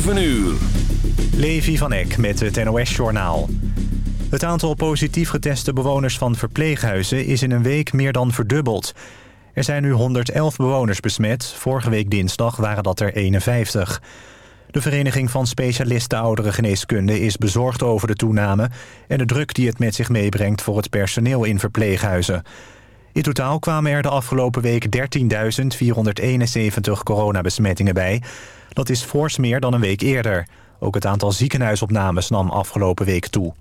7 uur. Levi van Eck met het NOS-journaal. Het aantal positief geteste bewoners van verpleeghuizen is in een week meer dan verdubbeld. Er zijn nu 111 bewoners besmet. Vorige week dinsdag waren dat er 51. De Vereniging van Specialisten Ouderengeneeskunde is bezorgd over de toename... en de druk die het met zich meebrengt voor het personeel in verpleeghuizen. In totaal kwamen er de afgelopen week 13.471 coronabesmettingen bij. Dat is fors meer dan een week eerder. Ook het aantal ziekenhuisopnames nam afgelopen week toe.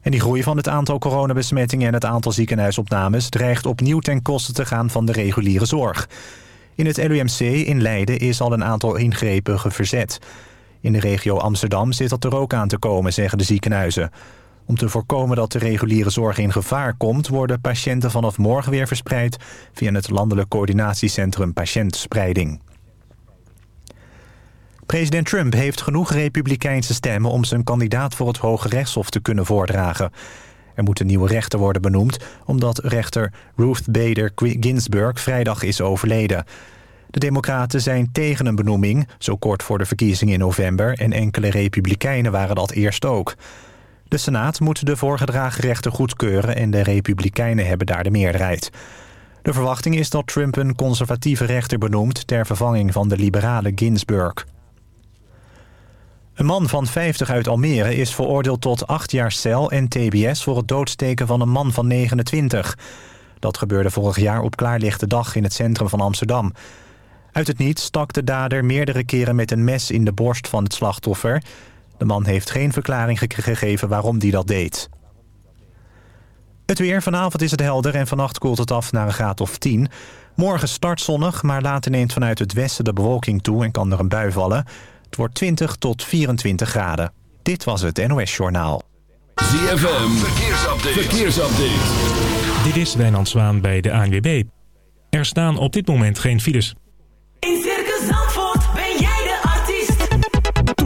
En die groei van het aantal coronabesmettingen en het aantal ziekenhuisopnames... dreigt opnieuw ten koste te gaan van de reguliere zorg. In het LUMC in Leiden is al een aantal ingrepen verzet. In de regio Amsterdam zit dat er ook aan te komen, zeggen de ziekenhuizen. Om te voorkomen dat de reguliere zorg in gevaar komt... worden patiënten vanaf morgen weer verspreid... via het Landelijk Coördinatiecentrum Patiëntspreiding. President Trump heeft genoeg republikeinse stemmen... om zijn kandidaat voor het Hoge Rechtshof te kunnen voordragen. Er moet een nieuwe rechter worden benoemd... omdat rechter Ruth Bader Ginsburg vrijdag is overleden. De democraten zijn tegen een benoeming... zo kort voor de verkiezingen in november... en enkele republikeinen waren dat eerst ook... De Senaat moet de voorgedragen rechter goedkeuren... en de Republikeinen hebben daar de meerderheid. De verwachting is dat Trump een conservatieve rechter benoemt... ter vervanging van de liberale Ginsburg. Een man van 50 uit Almere is veroordeeld tot 8 jaar cel en tbs... voor het doodsteken van een man van 29. Dat gebeurde vorig jaar op klaarlichte dag in het centrum van Amsterdam. Uit het niets stak de dader meerdere keren met een mes in de borst van het slachtoffer... De man heeft geen verklaring gegeven waarom hij dat deed. Het weer. Vanavond is het helder en vannacht koelt het af naar een graad of 10. Morgen start zonnig, maar later neemt vanuit het westen de bewolking toe... en kan er een bui vallen. Het wordt 20 tot 24 graden. Dit was het NOS Journaal. ZFM. Verkeersupdate. Verkeersupdate. Dit is Wijnand Zwaan bij de ANWB. Er staan op dit moment geen files. In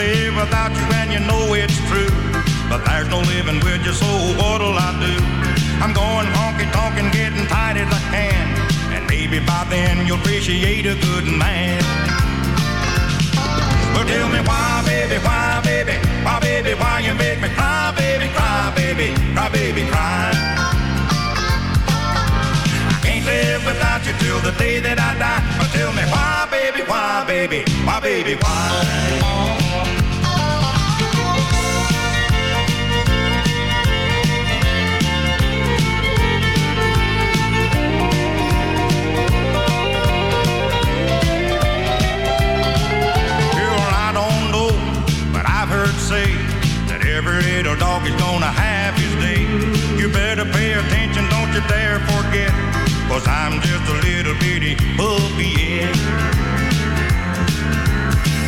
I can't live without you and you know it's true. But there's no living with you, so what'll I do? I'm going honky tonk and getting tight as I can. And maybe by then you'll appreciate a good man. Well, tell me why, baby, why, baby, why, baby, why you make me cry, baby, cry, baby, cry, baby, cry. I can't live without you till the day that I die. But tell me why, baby, why, baby, why, baby, why? Dog is gonna have his day. You better pay attention, don't you dare forget, cause I'm just a little bitty puppy, yeah.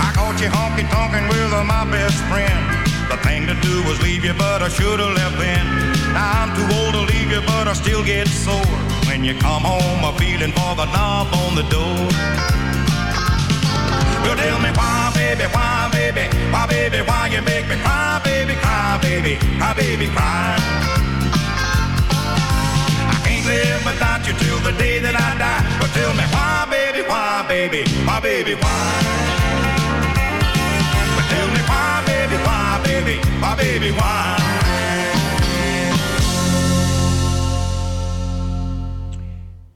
I caught you honky tonkin' with my best friend, The thing to do was leave you, but I should have left then. Now I'm too old to leave you, but I still get sore. When you come home, I'm feeling for the knob on the door. You tell me why, baby, why, baby, why, baby, why you make me cry, baby, cry, baby, cry, baby, cry. I can't live without you till the day that I die. But tell me why, baby, why, baby, why, baby, why? But tell me why, baby, why, baby, why, baby, why?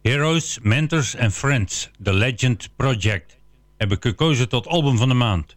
Heroes, Mentors and Friends, The Legend Project, heb ik gekozen tot album van de maand.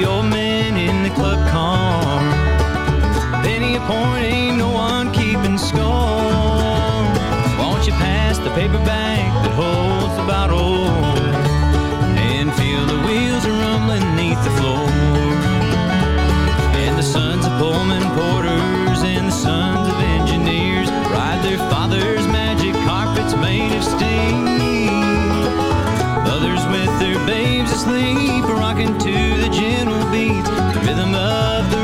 The old men in the club car. Penny a point, ain't no one keeping score. Won't you pass the paper bag that holds the bottle and feel the wheels are rumbling neath the floor? And the sons of Pullman porters and the sons of engineers ride their father's magic carpets made of steel. Others with their babes asleep, rocking to the gentle beats. The rhythm of the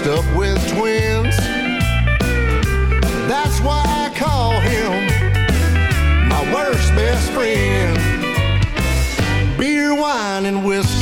Mixed up with twins. That's why I call him my worst best friend. Beer, wine, and whiskey.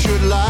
Should lie.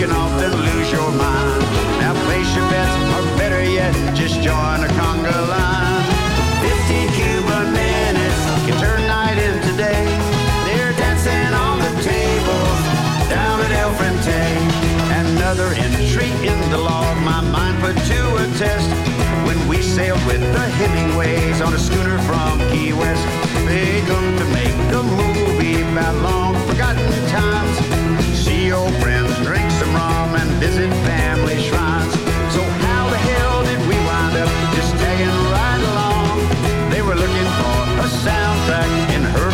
can often lose your mind. Now place your bets, or better yet, just join a conga line. Fifteen Cuban minutes can turn night into day. They're dancing on the table down at El Frente. Another entry in the log, my mind put to a test. When we sailed with the Hemingways on a schooner from Key West, they come to make a movie about long forgotten times. Old friends, drink some rum and visit family shrines. So how the hell did we wind up just tagging right along? They were looking for a soundtrack in her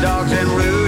dogs and roots.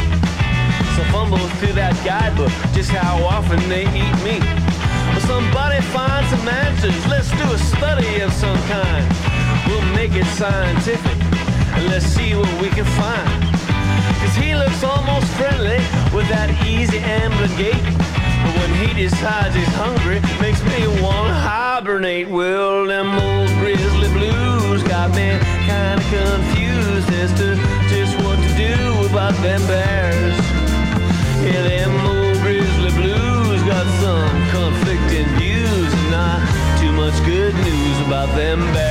So fumble through that guidebook, just how often they eat meat. Well, somebody find some answers. Let's do a study of some kind. We'll make it scientific, and let's see what we can find. Cause he looks almost friendly with that easy ambling gait. But when he decides he's hungry, makes me wanna hibernate. Well, them old grizzly blues got me kinda confused remember.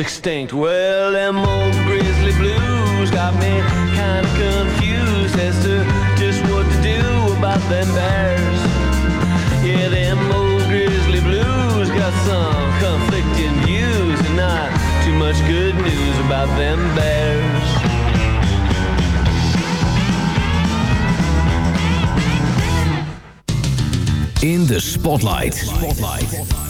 Extinct. Well, them old grizzly blues got me kinda confused as to just what to do about them bears. Yeah, them old grizzly blues got some conflicting views and not too much good news about them bears. In de Spotlight.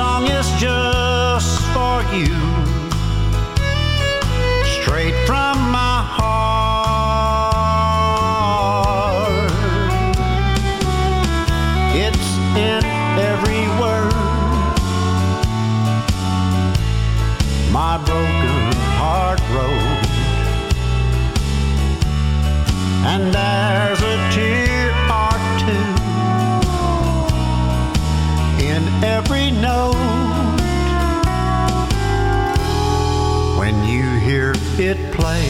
Song is just for you, straight from my heart. It's in every word, my broken heart wrote, and there's play,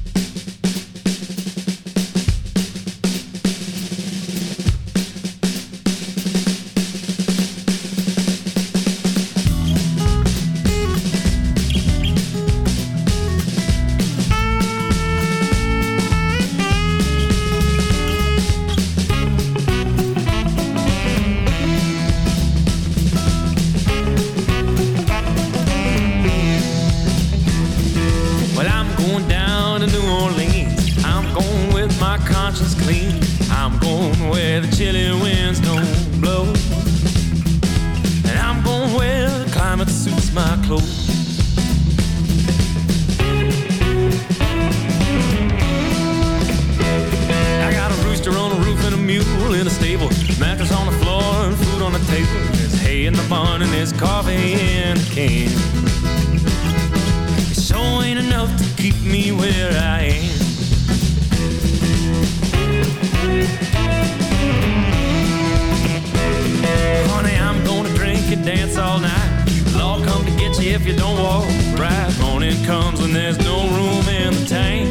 if you don't walk right. Morning comes when there's no room in the tank.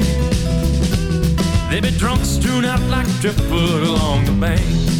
They be drunk, strewn out like driftwood along the bank.